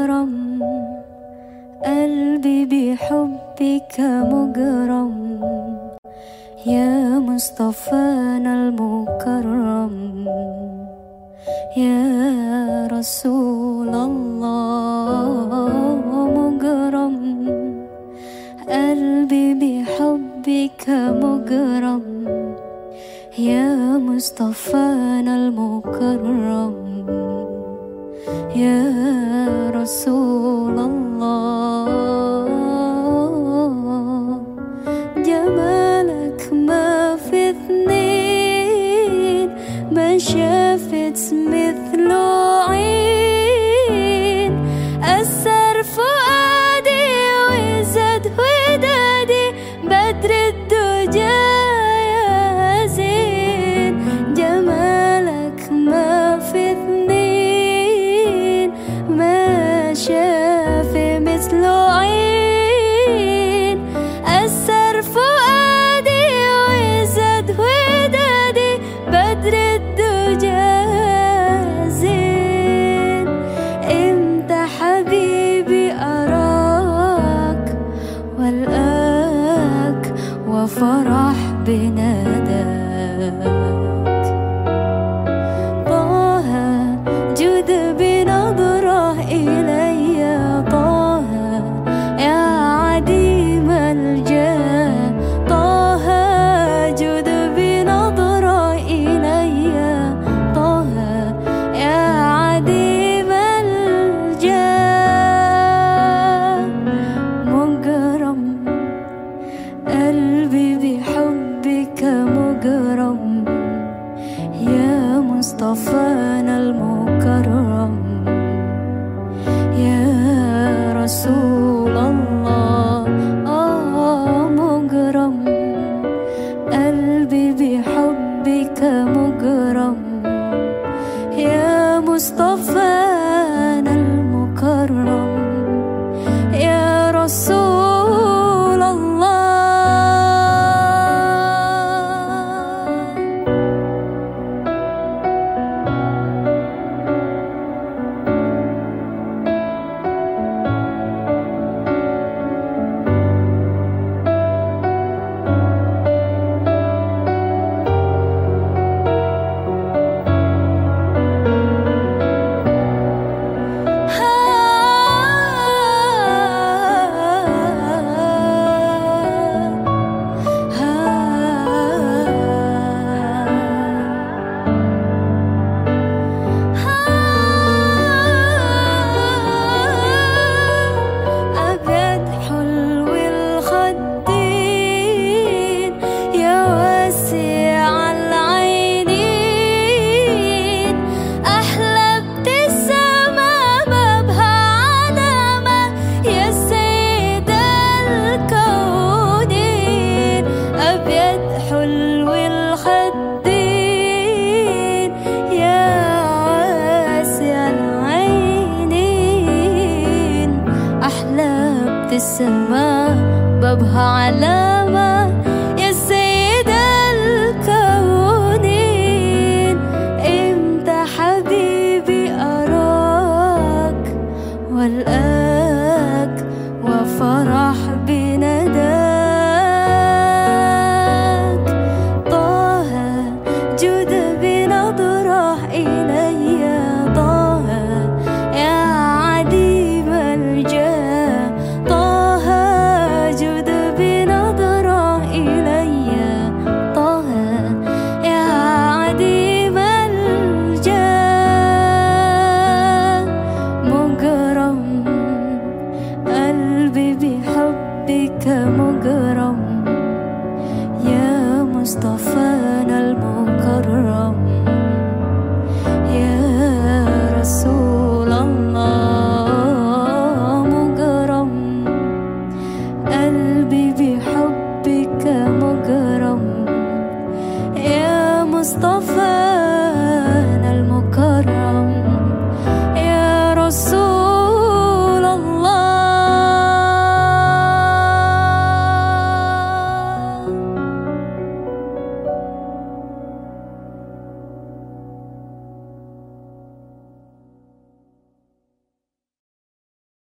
مجرم. قلبي بحبك مجرم. يا مصطفانا المكرم. يا رسول الله مجرم. قلبي بحبك مجرم. يا مصطفانا المكرم. يا رسول الله جمالك ما في اثنين ما شافت مثله وفرح بناداك قلبي بحبك مجرم. يا مصطفانا المكرم. يا رسول السماء بابها علامة.